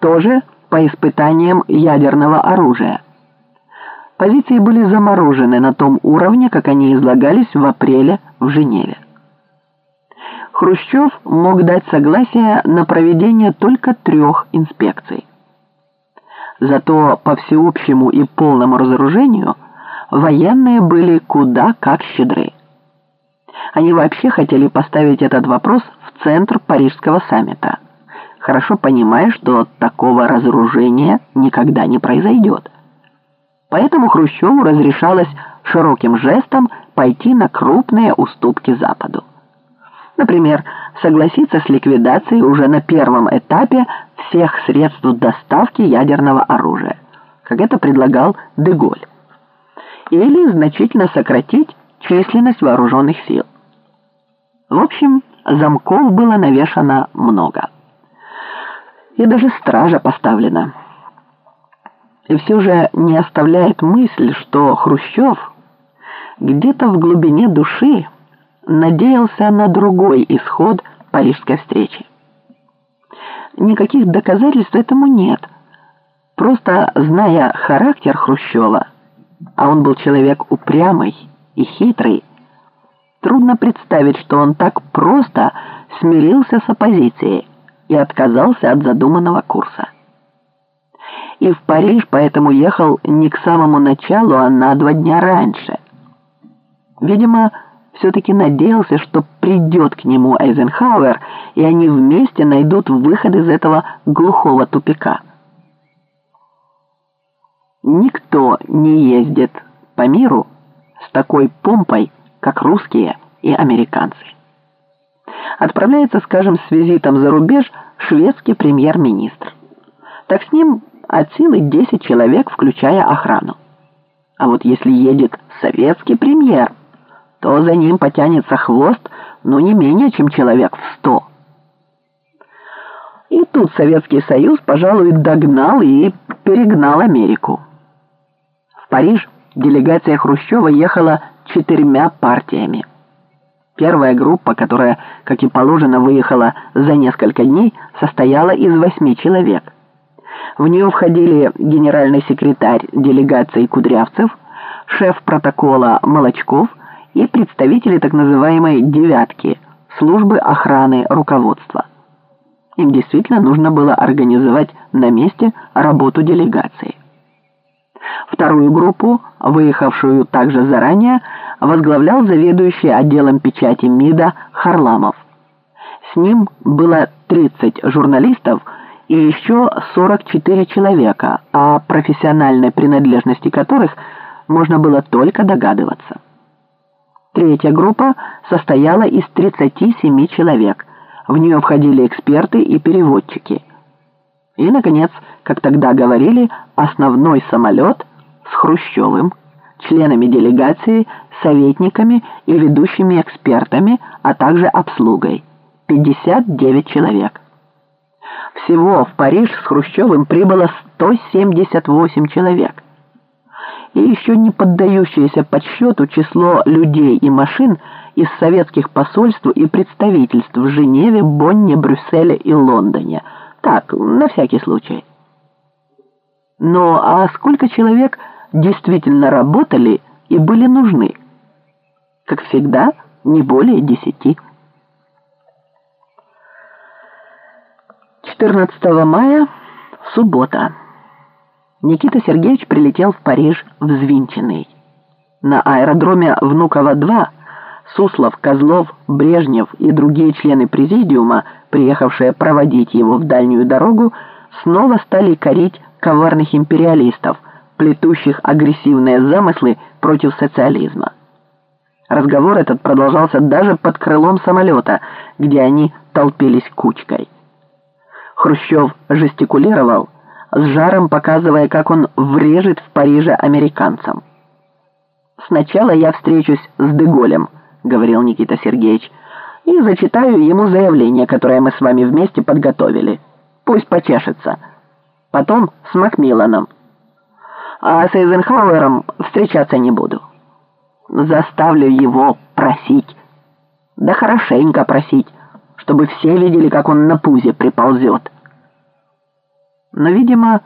тоже по испытаниям ядерного оружия. Позиции были заморожены на том уровне, как они излагались в апреле в Женеве. Хрущев мог дать согласие на проведение только трех инспекций. Зато по всеобщему и полному разоружению военные были куда как щедры. Они вообще хотели поставить этот вопрос в центр Парижского саммита, хорошо понимая, что такого разоружения никогда не произойдет. Поэтому Хрущеву разрешалось широким жестом пойти на крупные уступки Западу. Например, согласиться с ликвидацией уже на первом этапе всех средств доставки ядерного оружия, как это предлагал Деголь, или значительно сократить численность вооруженных сил. В общем, замков было навешано много. И даже стража поставлена. И все же не оставляет мысль, что Хрущев где-то в глубине души надеялся на другой исход парижской встречи. Никаких доказательств этому нет. Просто зная характер Хрущева, а он был человек упрямый и хитрый, трудно представить, что он так просто смирился с оппозицией и отказался от задуманного курса и в Париж поэтому ехал не к самому началу, а на два дня раньше. Видимо, все-таки надеялся, что придет к нему Эйзенхауэр, и они вместе найдут выход из этого глухого тупика. Никто не ездит по миру с такой помпой, как русские и американцы. Отправляется, скажем, с визитом за рубеж шведский премьер-министр. Так с ним от силы 10 человек, включая охрану. А вот если едет советский премьер, то за ним потянется хвост, ну не менее, чем человек в сто. И тут Советский Союз, пожалуй, догнал и перегнал Америку. В Париж делегация Хрущева ехала четырьмя партиями. Первая группа, которая, как и положено, выехала за несколько дней, состояла из восьми человек – в нее входили генеральный секретарь делегации Кудрявцев, шеф протокола Молочков и представители так называемой «девятки» службы охраны руководства. Им действительно нужно было организовать на месте работу делегации. Вторую группу, выехавшую также заранее, возглавлял заведующий отделом печати МИДа Харламов. С ним было 30 журналистов, и еще 44 человека, о профессиональной принадлежности которых можно было только догадываться. Третья группа состояла из 37 человек. В нее входили эксперты и переводчики. И, наконец, как тогда говорили, основной самолет с Хрущевым, членами делегации, советниками и ведущими экспертами, а также обслугой. 59 человек. Всего в Париж с Хрущевым прибыло 178 человек. И еще не поддающееся подсчету число людей и машин из советских посольств и представительств в Женеве, Бонне, Брюсселе и Лондоне. Так, на всякий случай. Но а сколько человек действительно работали и были нужны? Как всегда, не более десяти. 14 мая, суббота. Никита Сергеевич прилетел в Париж взвинченный. На аэродроме Внуково-2 Суслов, Козлов, Брежнев и другие члены президиума, приехавшие проводить его в дальнюю дорогу, снова стали корить коварных империалистов, плетущих агрессивные замыслы против социализма. Разговор этот продолжался даже под крылом самолета, где они толпились кучкой. Хрущев жестикулировал, с жаром показывая, как он врежет в Париже американцам. «Сначала я встречусь с Деголем», — говорил Никита Сергеевич, «и зачитаю ему заявление, которое мы с вами вместе подготовили. Пусть почешется. Потом с Макмилланом. А с Эйзенхауэром встречаться не буду. Заставлю его просить. Да хорошенько просить» чтобы все видели, как он на пузе приползет. но, видимо,